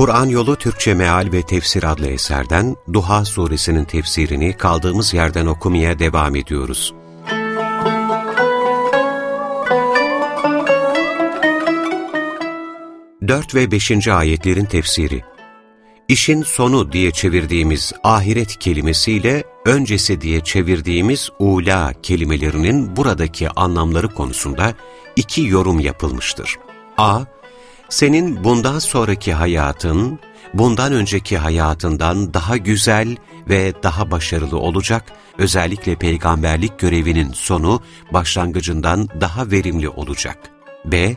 Kur'an Yolu Türkçe Meal ve Tefsir adlı eserden Duha suresinin tefsirini kaldığımız yerden okumaya devam ediyoruz. Dört ve beşinci ayetlerin tefsiri İşin sonu diye çevirdiğimiz ahiret kelimesiyle öncesi diye çevirdiğimiz ula kelimelerinin buradaki anlamları konusunda iki yorum yapılmıştır. A- senin bundan sonraki hayatın, bundan önceki hayatından daha güzel ve daha başarılı olacak, özellikle peygamberlik görevinin sonu başlangıcından daha verimli olacak. B.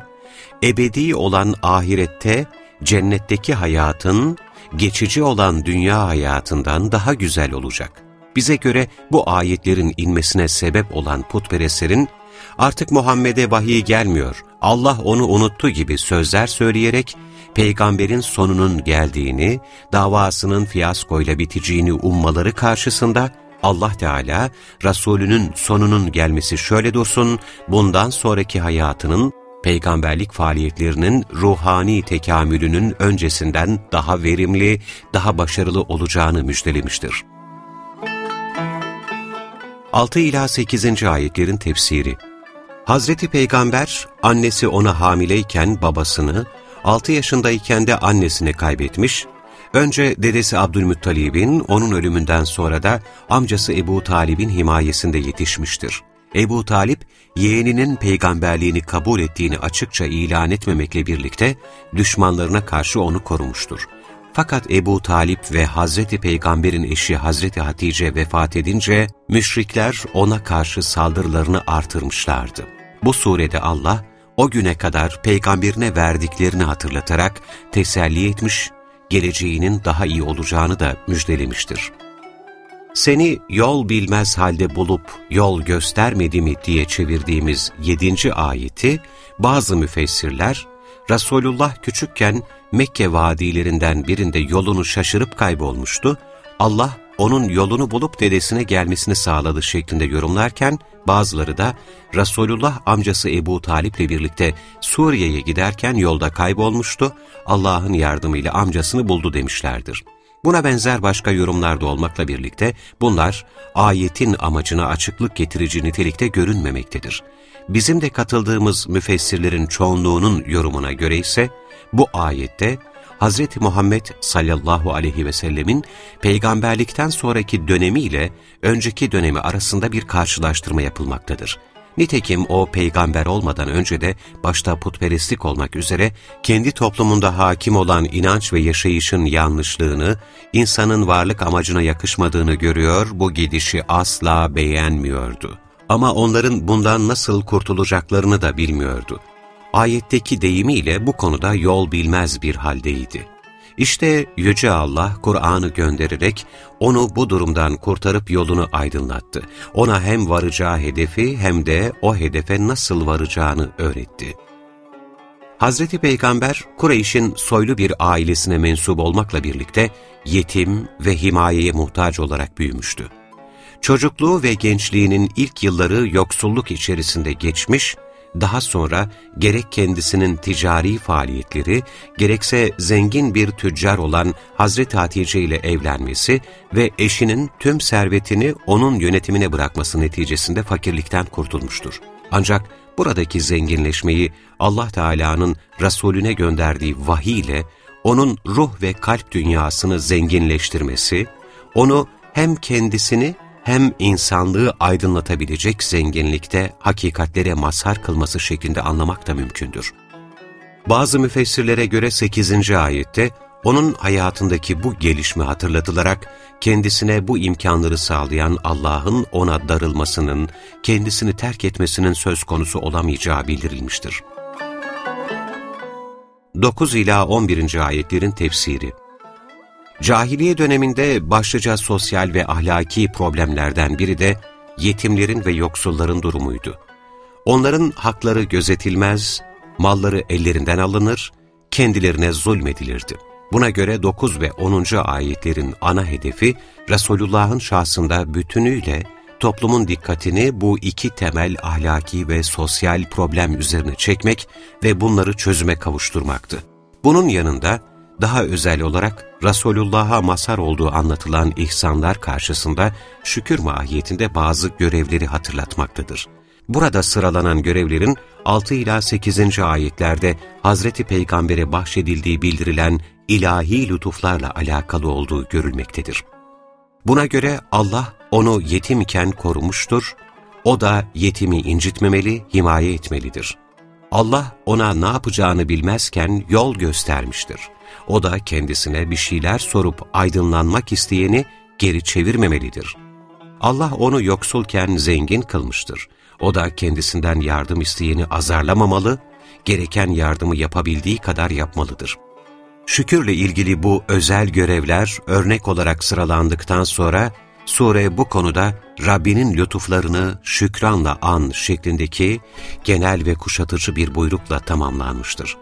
Ebedi olan ahirette, cennetteki hayatın, geçici olan dünya hayatından daha güzel olacak. Bize göre bu ayetlerin inmesine sebep olan putperestlerin, artık Muhammed'e vahiy gelmiyor, Allah onu unuttu gibi sözler söyleyerek peygamberin sonunun geldiğini, davasının fiyaskoyla biteceğini ummaları karşısında Allah Teala Resulünün sonunun gelmesi şöyle dursun, bundan sonraki hayatının peygamberlik faaliyetlerinin ruhani tekamülünün öncesinden daha verimli, daha başarılı olacağını müjdelemiştir. 6 ila 8. ayetlerin tefsiri Hazreti Peygamber, annesi ona hamileyken babasını, 6 yaşındayken de annesini kaybetmiş, önce dedesi Abdülmuttalib'in, onun ölümünden sonra da amcası Ebu Talib'in himayesinde yetişmiştir. Ebu Talip, yeğeninin peygamberliğini kabul ettiğini açıkça ilan etmemekle birlikte, düşmanlarına karşı onu korumuştur. Fakat Ebu Talip ve Hazreti Peygamber'in eşi Hazreti Hatice vefat edince, müşrikler ona karşı saldırılarını artırmışlardı. Bu surede Allah, o güne kadar peygamberine verdiklerini hatırlatarak teselli etmiş, geleceğinin daha iyi olacağını da müjdelemiştir. Seni yol bilmez halde bulup yol göstermedi mi diye çevirdiğimiz 7. ayeti bazı müfessirler, Resulullah küçükken Mekke vadilerinden birinde yolunu şaşırıp kaybolmuştu, Allah onun yolunu bulup dedesine gelmesini sağladı şeklinde yorumlarken, bazıları da Resulullah amcası Ebu Talip'le birlikte Suriye'ye giderken yolda kaybolmuştu, Allah'ın yardımıyla amcasını buldu demişlerdir. Buna benzer başka yorumlar da olmakla birlikte bunlar ayetin amacına açıklık getirici nitelikte görünmemektedir. Bizim de katıldığımız müfessirlerin çoğunluğunun yorumuna göre ise bu ayette Hz. Muhammed sallallahu aleyhi ve sellemin peygamberlikten sonraki dönemiyle önceki dönemi arasında bir karşılaştırma yapılmaktadır. Nitekim o peygamber olmadan önce de başta putperestlik olmak üzere kendi toplumunda hakim olan inanç ve yaşayışın yanlışlığını, insanın varlık amacına yakışmadığını görüyor, bu gidişi asla beğenmiyordu. Ama onların bundan nasıl kurtulacaklarını da bilmiyordu. Ayetteki deyimiyle bu konuda yol bilmez bir haldeydi. İşte Yüce Allah Kur'an'ı göndererek onu bu durumdan kurtarıp yolunu aydınlattı. Ona hem varacağı hedefi hem de o hedefe nasıl varacağını öğretti. Hazreti Peygamber, Kureyş'in soylu bir ailesine mensup olmakla birlikte yetim ve himayeye muhtaç olarak büyümüştü. Çocukluğu ve gençliğinin ilk yılları yoksulluk içerisinde geçmiş daha sonra gerek kendisinin ticari faaliyetleri, gerekse zengin bir tüccar olan Hazreti Hatice ile evlenmesi ve eşinin tüm servetini onun yönetimine bırakması neticesinde fakirlikten kurtulmuştur. Ancak buradaki zenginleşmeyi Allah Teala'nın Resulüne gönderdiği vahiy ile onun ruh ve kalp dünyasını zenginleştirmesi, onu hem kendisini hem insanlığı aydınlatabilecek zenginlikte hakikatlere mazhar kılması şeklinde anlamak da mümkündür. Bazı müfessirlere göre 8. ayette onun hayatındaki bu gelişme hatırlatılarak kendisine bu imkanları sağlayan Allah'ın ona darılmasının, kendisini terk etmesinin söz konusu olamayacağı bildirilmiştir. 9 ila 11. ayetlerin tefsiri Cahiliye döneminde başlıca sosyal ve ahlaki problemlerden biri de yetimlerin ve yoksulların durumuydu. Onların hakları gözetilmez, malları ellerinden alınır, kendilerine zulmedilirdi. Buna göre 9 ve 10. ayetlerin ana hedefi Resulullah'ın şahsında bütünüyle toplumun dikkatini bu iki temel ahlaki ve sosyal problem üzerine çekmek ve bunları çözüme kavuşturmaktı. Bunun yanında daha özel olarak Resulullah'a mazhar olduğu anlatılan ihsanlar karşısında şükür mahiyetinde bazı görevleri hatırlatmaktadır. Burada sıralanan görevlerin 6 ila 8. ayetlerde Hazreti Peygamber'e bahşedildiği bildirilen ilahi lütuflarla alakalı olduğu görülmektedir. Buna göre Allah onu yetim iken korumuştur, o da yetimi incitmemeli, himaye etmelidir. Allah ona ne yapacağını bilmezken yol göstermiştir. O da kendisine bir şeyler sorup aydınlanmak isteyeni geri çevirmemelidir. Allah onu yoksulken zengin kılmıştır. O da kendisinden yardım isteyeni azarlamamalı, gereken yardımı yapabildiği kadar yapmalıdır. Şükürle ilgili bu özel görevler örnek olarak sıralandıktan sonra sure bu konuda Rabbinin lütuflarını şükranla an şeklindeki genel ve kuşatıcı bir buyrukla tamamlanmıştır.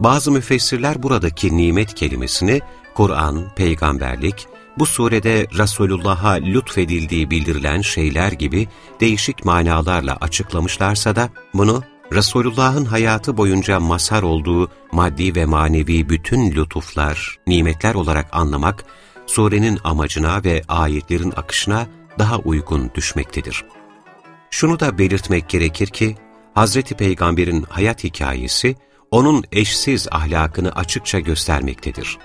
Bazı müfessirler buradaki nimet kelimesini Kur'an, peygamberlik, bu surede Resulullah'a lütfedildiği bildirilen şeyler gibi değişik manalarla açıklamışlarsa da bunu Resulullah'ın hayatı boyunca mazhar olduğu maddi ve manevi bütün lütuflar, nimetler olarak anlamak, surenin amacına ve ayetlerin akışına daha uygun düşmektedir. Şunu da belirtmek gerekir ki, Hz. Peygamber'in hayat hikayesi, onun eşsiz ahlakını açıkça göstermektedir.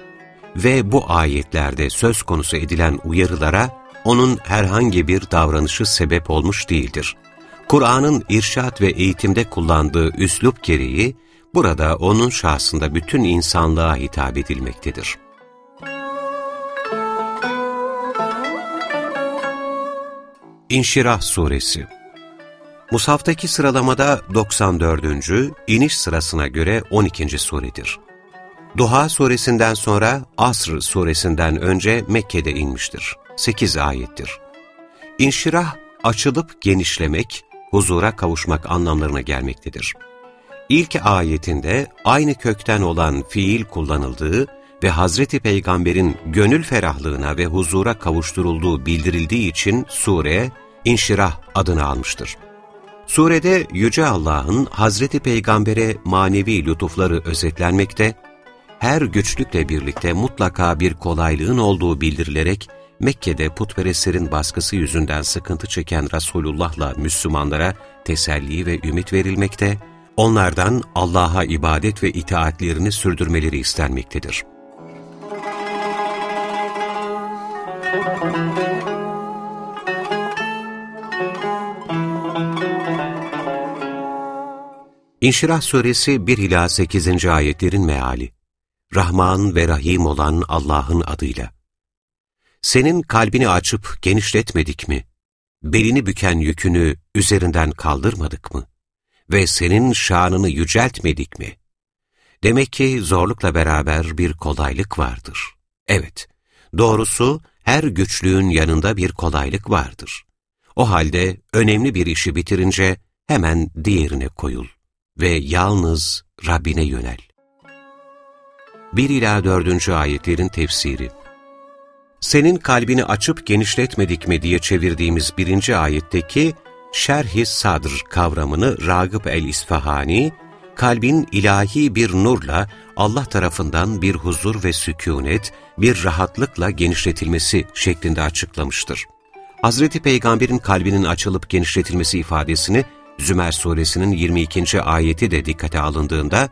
Ve bu ayetlerde söz konusu edilen uyarılara, onun herhangi bir davranışı sebep olmuş değildir. Kur'an'ın irşat ve eğitimde kullandığı üslup gereği, burada onun şahsında bütün insanlığa hitap edilmektedir. İnşirah Suresi Musaftaki sıralamada 94. iniş sırasına göre 12. suredir. Duha suresinden sonra Asr suresinden önce Mekke'de inmiştir. 8 ayettir. İnşirah, açılıp genişlemek, huzura kavuşmak anlamlarına gelmektedir. İlk ayetinde aynı kökten olan fiil kullanıldığı ve Hazreti Peygamber'in gönül ferahlığına ve huzura kavuşturulduğu bildirildiği için sure, İnşirah adını almıştır. Surede Yüce Allah'ın Hazreti Peygamber'e manevi lütufları özetlenmekte, her güçlükle birlikte mutlaka bir kolaylığın olduğu bildirilerek, Mekke'de putperestlerin baskısı yüzünden sıkıntı çeken Resulullah'la Müslümanlara teselli ve ümit verilmekte, onlardan Allah'a ibadet ve itaatlerini sürdürmeleri istenmektedir. İnşirah Suresi 1-8. ayetlerin meali Rahman ve Rahim olan Allah'ın adıyla. Senin kalbini açıp genişletmedik mi? Belini büken yükünü üzerinden kaldırmadık mı? Ve senin şanını yüceltmedik mi? Demek ki zorlukla beraber bir kolaylık vardır. Evet, doğrusu her güçlüğün yanında bir kolaylık vardır. O halde önemli bir işi bitirince hemen diğerine koyul ve yalnız Rabbine yönel. 1 ila 4. ayetlerin tefsiri Senin kalbini açıp genişletmedik mi diye çevirdiğimiz birinci ayetteki şerh-i sadr kavramını Ragıp el-İsfahani, kalbin ilahi bir nurla Allah tarafından bir huzur ve sükunet, bir rahatlıkla genişletilmesi şeklinde açıklamıştır. Hazreti Peygamber'in kalbinin açılıp genişletilmesi ifadesini Zümer suresinin 22. ayeti de dikkate alındığında,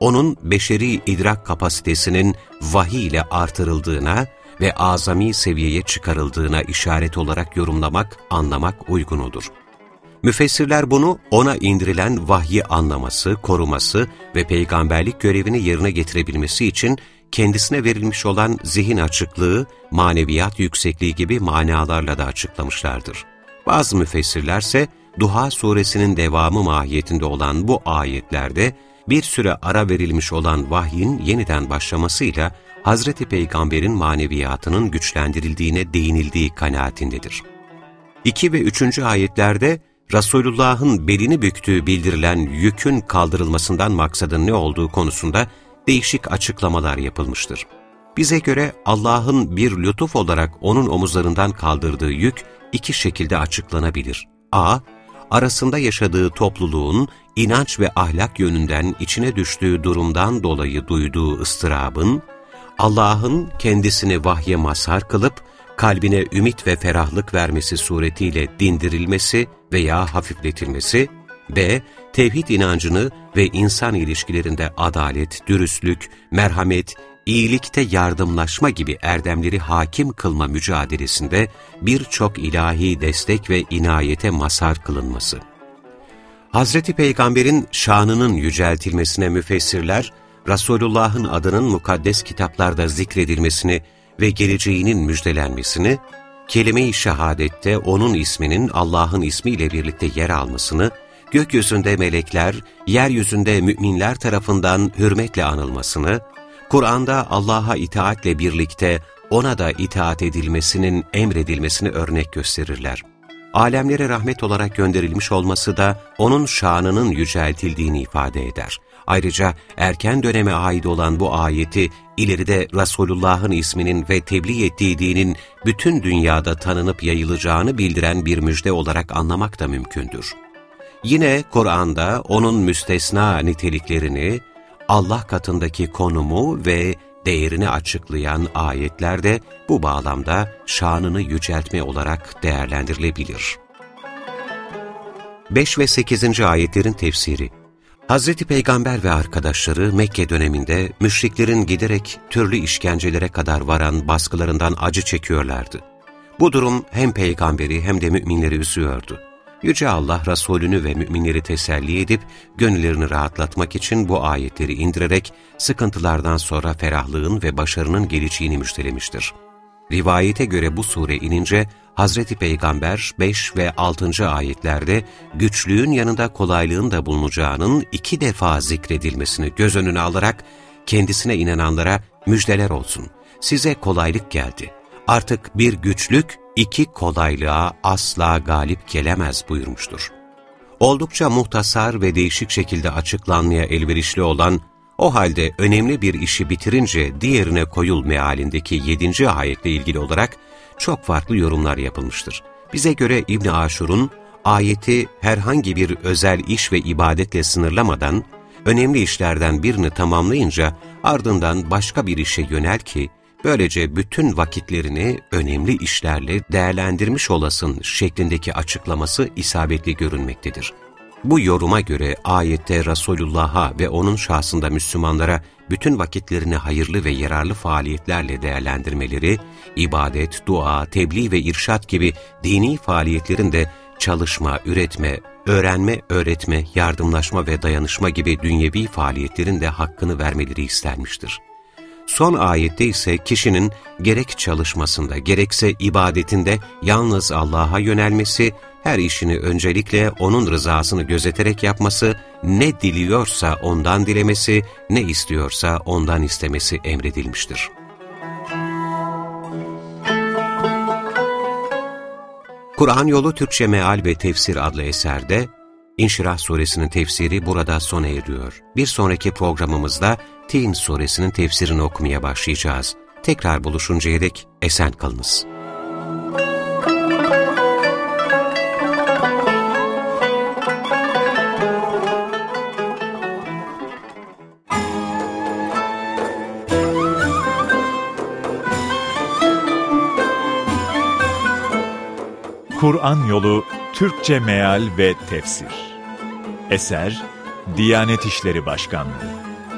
onun beşeri idrak kapasitesinin vahiy ile artırıldığına ve azami seviyeye çıkarıldığına işaret olarak yorumlamak, anlamak uygun olur. Müfessirler bunu ona indirilen vahyi anlaması, koruması ve peygamberlik görevini yerine getirebilmesi için kendisine verilmiş olan zihin açıklığı, maneviyat yüksekliği gibi manalarla da açıklamışlardır. Bazı müfessirler ise Duha suresinin devamı mahiyetinde olan bu ayetlerde bir süre ara verilmiş olan vahyin yeniden başlamasıyla Hazreti Peygamber'in maneviyatının güçlendirildiğine değinildiği kanaatindedir. 2 ve 3. ayetlerde Resulullah'ın belini büktüğü bildirilen yükün kaldırılmasından maksadın ne olduğu konusunda değişik açıklamalar yapılmıştır. Bize göre Allah'ın bir lütuf olarak onun omuzlarından kaldırdığı yük iki şekilde açıklanabilir. A. Arasında yaşadığı topluluğun inanç ve ahlak yönünden içine düştüğü durumdan dolayı duyduğu ıstırabın, Allah'ın kendisini vahye mazhar kılıp, kalbine ümit ve ferahlık vermesi suretiyle dindirilmesi veya hafifletilmesi, b. Tevhid inancını ve insan ilişkilerinde adalet, dürüstlük, merhamet, iyilikte yardımlaşma gibi erdemleri hakim kılma mücadelesinde birçok ilahi destek ve inayete mazhar kılınması. Hazreti Peygamber'in şanının yüceltilmesine müfessirler, Resulullah'ın adının mukaddes kitaplarda zikredilmesini ve geleceğinin müjdelenmesini, kelime-i şehadette onun isminin Allah'ın ismiyle birlikte yer almasını, gökyüzünde melekler, yeryüzünde müminler tarafından hürmetle anılmasını, Kur'an'da Allah'a itaatle birlikte ona da itaat edilmesinin emredilmesini örnek gösterirler. Alemlere rahmet olarak gönderilmiş olması da onun şanının yüceltildiğini ifade eder. Ayrıca erken döneme ait olan bu ayeti ileride Resulullah'ın isminin ve tebliğ ettiği dinin bütün dünyada tanınıp yayılacağını bildiren bir müjde olarak anlamak da mümkündür. Yine Kur'an'da onun müstesna niteliklerini, Allah katındaki konumu ve değerini açıklayan ayetler de bu bağlamda şanını yüceltme olarak değerlendirilebilir. 5 ve 8. ayetlerin tefsiri Hazreti Peygamber ve arkadaşları Mekke döneminde müşriklerin giderek türlü işkencelere kadar varan baskılarından acı çekiyorlardı. Bu durum hem peygamberi hem de müminleri üzüyordu. Yüce Allah Resulünü ve müminleri teselli edip gönüllerini rahatlatmak için bu ayetleri indirerek sıkıntılardan sonra ferahlığın ve başarının geleceğini müjdelemiştir. Rivayete göre bu sure inince Hazreti Peygamber 5 ve 6. ayetlerde güçlüğün yanında kolaylığın da bulunacağının iki defa zikredilmesini göz önüne alarak kendisine inananlara müjdeler olsun. Size kolaylık geldi. Artık bir güçlük iki kolaylığa asla galip gelemez buyurmuştur. Oldukça muhtasar ve değişik şekilde açıklanmaya elverişli olan o halde önemli bir işi bitirince diğerine koyul mealindeki 7. ayetle ilgili olarak çok farklı yorumlar yapılmıştır. Bize göre İbn Aşur'un ayeti herhangi bir özel iş ve ibadetle sınırlamadan, önemli işlerden birini tamamlayınca ardından başka bir işe yönel ki, böylece bütün vakitlerini önemli işlerle değerlendirmiş olasın şeklindeki açıklaması isabetli görünmektedir. Bu yoruma göre ayette Resulullah'a ve onun şahsında Müslümanlara bütün vakitlerini hayırlı ve yararlı faaliyetlerle değerlendirmeleri, ibadet, dua, tebliğ ve irşat gibi dini faaliyetlerin de çalışma, üretme, öğrenme, öğretme, yardımlaşma ve dayanışma gibi dünyevi faaliyetlerin de hakkını vermeleri istenmiştir. Son ayette ise kişinin gerek çalışmasında gerekse ibadetinde yalnız Allah'a yönelmesi, her işini öncelikle O'nun rızasını gözeterek yapması, ne diliyorsa O'ndan dilemesi, ne istiyorsa O'ndan istemesi emredilmiştir. Kur'an Yolu Türkçe Meal ve Tefsir adlı eserde, İnşirah suresinin tefsiri burada sona eriyor. Bir sonraki programımızda Tin suresinin tefsirini okumaya başlayacağız. Tekrar buluşuncaya dek esen kalınız. Kur'an Yolu Türkçe Meal ve Tefsir Eser Diyanet İşleri Başkanlığı